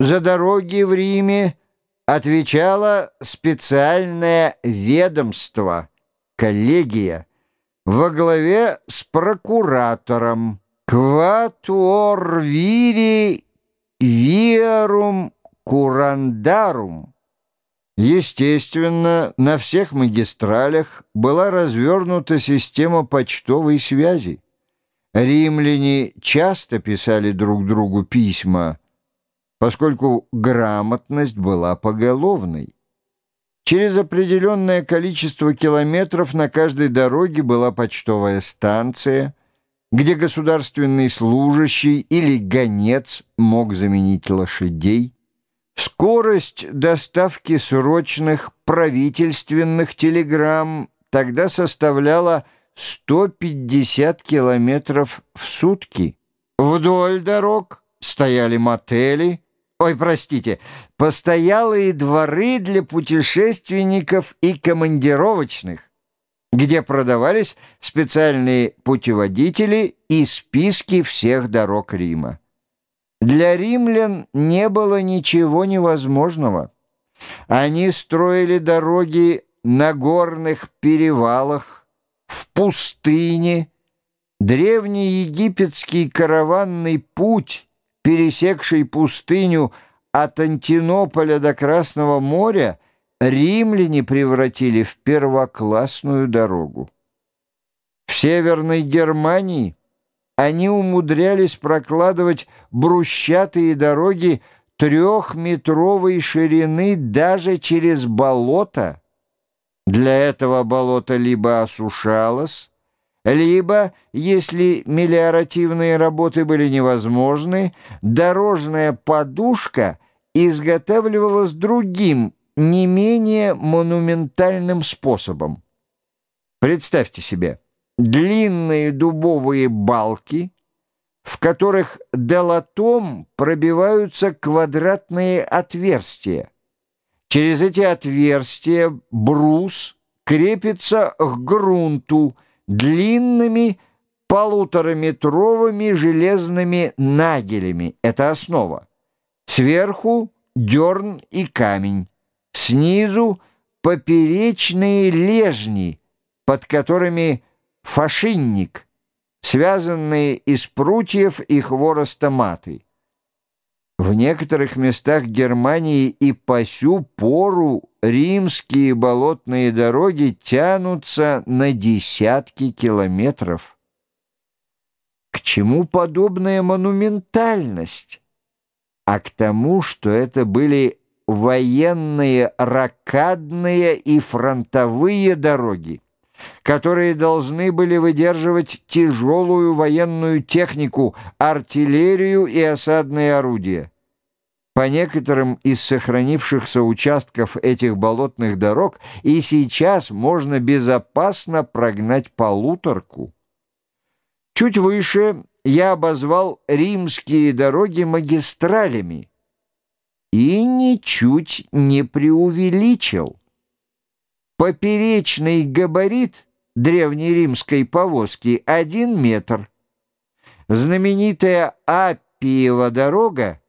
За дороги в Риме отвечало специальное ведомство, коллегия, во главе с прокуратором «Кватуор вири виарум курандарум». Естественно, на всех магистралях была развернута система почтовой связи. Римляне часто писали друг другу письма, поскольку грамотность была поголовной. Через определенное количество километров на каждой дороге была почтовая станция, где государственный служащий или гонец мог заменить лошадей. Скорость доставки срочных правительственных телеграмм тогда составляла 150 километров в сутки. Вдоль дорог стояли мотели, ой, простите, постоялые дворы для путешественников и командировочных, где продавались специальные путеводители и списки всех дорог Рима. Для римлян не было ничего невозможного. Они строили дороги на горных перевалах, в пустыне. Древний египетский караванный путь, пересекший пустыню от Антинополя до Красного моря, римляне превратили в первоклассную дорогу. В Северной Германии – они умудрялись прокладывать брусчатые дороги трехметровой ширины даже через болото. Для этого болото либо осушалось, либо, если мелиоративные работы были невозможны, дорожная подушка изготавливалась другим, не менее монументальным способом. Представьте себе, длинные дубовые балки, в которых долотом пробиваются квадратные отверстия. Через эти отверстия брус крепится к грунту длинными полутораметровыми железными нагелями. Это основа. Сверху дерн и камень. Снизу поперечные лежни, под которыми фашинник, связанные из прутьев и хвороста маты. В некоторых местах Германии и по сю пору римские болотные дороги тянутся на десятки километров. К чему подобная монументальность? А к тому, что это были военные ракадные и фронтовые дороги которые должны были выдерживать тяжелую военную технику, артиллерию и осадные орудия. По некоторым из сохранившихся участков этих болотных дорог и сейчас можно безопасно прогнать полуторку. Чуть выше я обозвал римские дороги магистралями и ничуть не преувеличил. Поперечный габарит древнеримской повозки — один метр. Знаменитая Аппиева дорога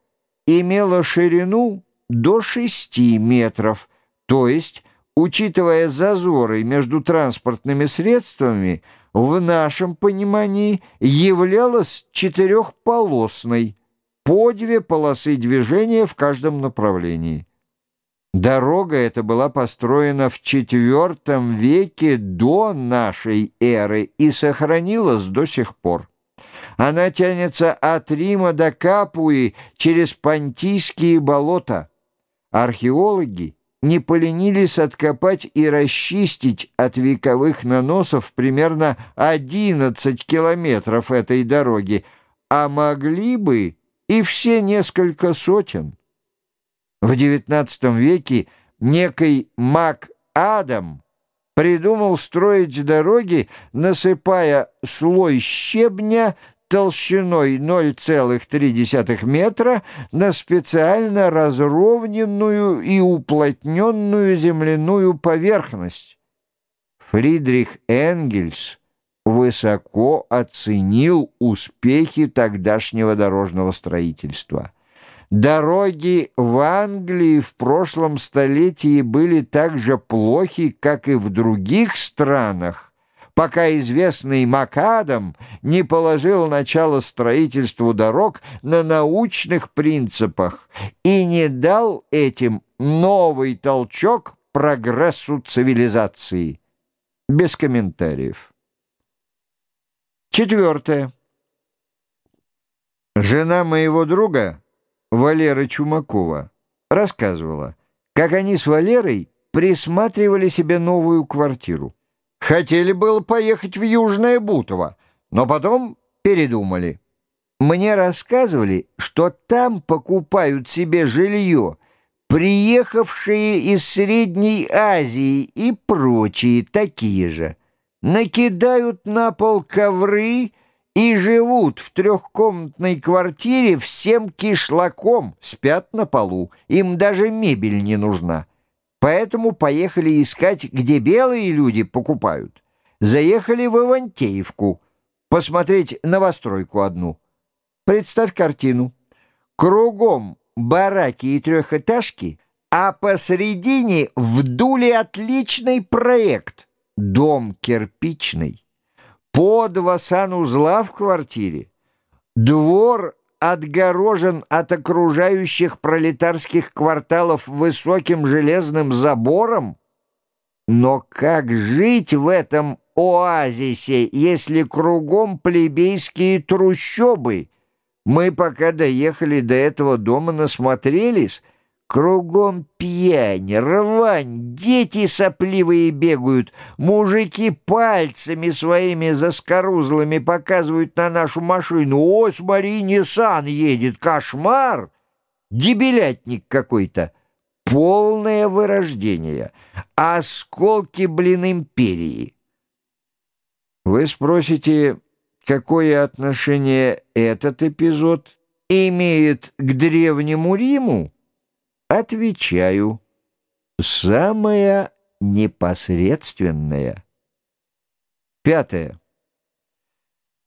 имела ширину до шести метров, то есть, учитывая зазоры между транспортными средствами, в нашем понимании являлась четырехполосной, по две полосы движения в каждом направлении. Дорога эта была построена в IV веке до нашей эры и сохранилась до сих пор. Она тянется от Рима до Капуи через Понтийские болота. Археологи не поленились откопать и расчистить от вековых наносов примерно 11 километров этой дороги, а могли бы и все несколько сотен. В XIX веке некий Мак Адам придумал строить дороги, насыпая слой щебня толщиной 0,3 метра на специально разровненную и уплотненную земляную поверхность. Фридрих Энгельс высоко оценил успехи тогдашнего дорожного строительства. Дороги в Англии в прошлом столетии были так же плохи, как и в других странах, пока известный Макадам не положил начало строительству дорог на научных принципах и не дал этим новый толчок прогрессу цивилизации. Без комментариев. Четвертое. Жена моего друга, Валера Чумакова, рассказывала, как они с Валерой присматривали себе новую квартиру. Хотели было поехать в Южное Бутово, но потом передумали. Мне рассказывали, что там покупают себе жилье, приехавшие из Средней Азии и прочие такие же. Накидают на пол ковры и живут в трехкомнатной квартире всем кишлаком, спят на полу, им даже мебель не нужна. Поэтому поехали искать, где белые люди покупают. Заехали в Ивантеевку, посмотреть новостройку одну. Представь картину. Кругом бараки и трехэтажки, а посредине вдули отличный проект. Дом кирпичный. По два санузла в квартире. Двор отгорожен от окружающих пролетарских кварталов высоким железным забором? Но как жить в этом оазисе, если кругом плебейские трущобы? Мы пока доехали до этого дома насмотрелись — Кругом пьянь, рвань, дети сопливые бегают, мужики пальцами своими заскорузлыми показывают на нашу машину. «О, смотри, Ниссан едет! Кошмар!» Дебилятник какой-то. Полное вырождение. Осколки, блин, империи. Вы спросите, какое отношение этот эпизод имеет к Древнему Риму? Отвечаю, самое непосредственное. Пятое.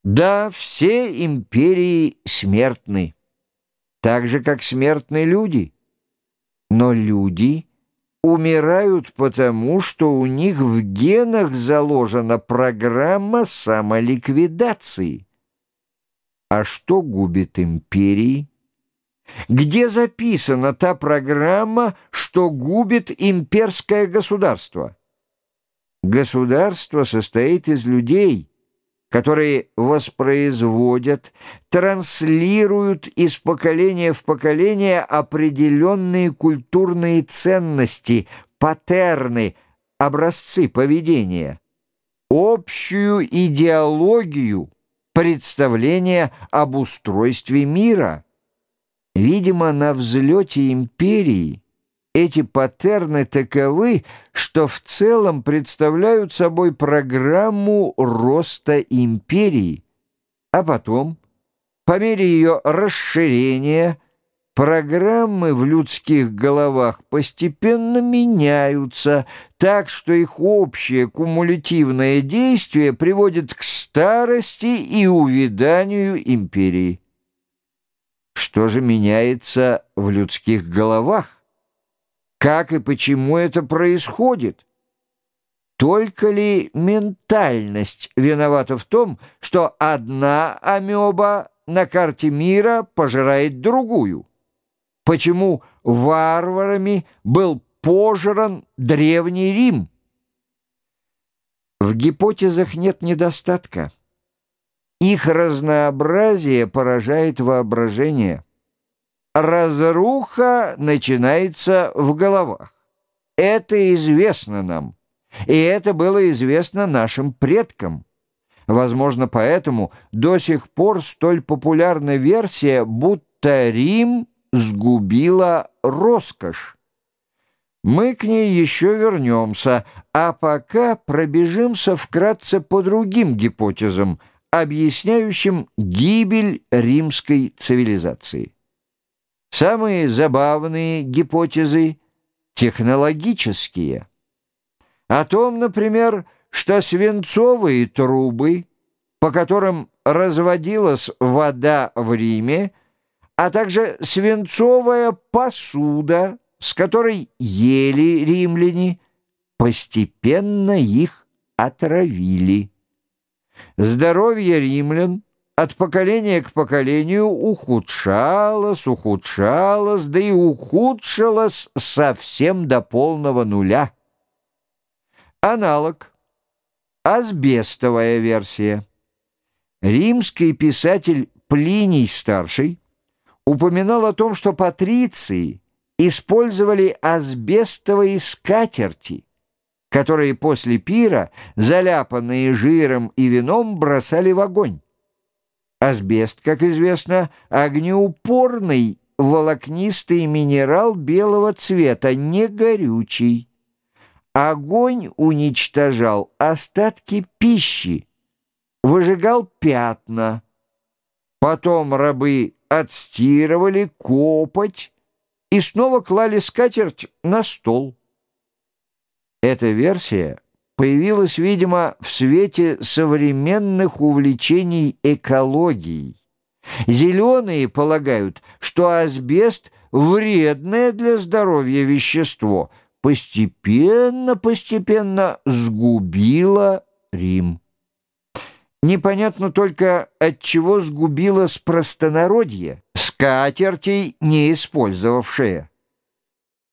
Да, все империи смертны, так же, как смертны люди. Но люди умирают потому, что у них в генах заложена программа самоликвидации. А что губит империи? Где записана та программа, что губит имперское государство. Государство состоит из людей, которые воспроизводят, транслируют из поколения в поколение определенные культурные ценности, паттерны, образцы поведения, общую идеологию, представление об устройстве мира – Видимо, на взлете империи эти паттерны таковы, что в целом представляют собой программу роста империи, а потом, по мере ее расширения, программы в людских головах постепенно меняются, так что их общее кумулятивное действие приводит к старости и увяданию империи. Что же меняется в людских головах? Как и почему это происходит? Только ли ментальность виновата в том, что одна амеба на карте мира пожирает другую? Почему варварами был пожран Древний Рим? В гипотезах нет недостатка. Их разнообразие поражает воображение. Разруха начинается в головах. Это известно нам, и это было известно нашим предкам. Возможно, поэтому до сих пор столь популярна версия, будто Рим сгубила роскошь. Мы к ней еще вернемся, а пока пробежимся вкратце по другим гипотезам – объясняющим гибель римской цивилизации. Самые забавные гипотезы технологические. О том, например, что свинцовые трубы, по которым разводилась вода в Риме, а также свинцовая посуда, с которой ели римляне, постепенно их отравили. Здоровье римлян от поколения к поколению ухудшалось, ухудшалось, да и ухудшалось совсем до полного нуля. Аналог. Асбестовая версия. Римский писатель Плиний-старший упоминал о том, что патриции использовали асбестовые скатерти, которые после пира, заляпанные жиром и вином, бросали в огонь. Асбест, как известно, огнеупорный волокнистый минерал белого цвета, не горючий. Огонь уничтожал остатки пищи, выжигал пятна. Потом рабы отстирывали копоть и снова клали скатерть на стол. Эта версия появилась, видимо, в свете современных увлечений экологией. Зеленые полагают, что асбест – вредное для здоровья вещество, постепенно-постепенно сгубило Рим. Непонятно только, от чего сгубилось простонародье, скатертей не использовавшее.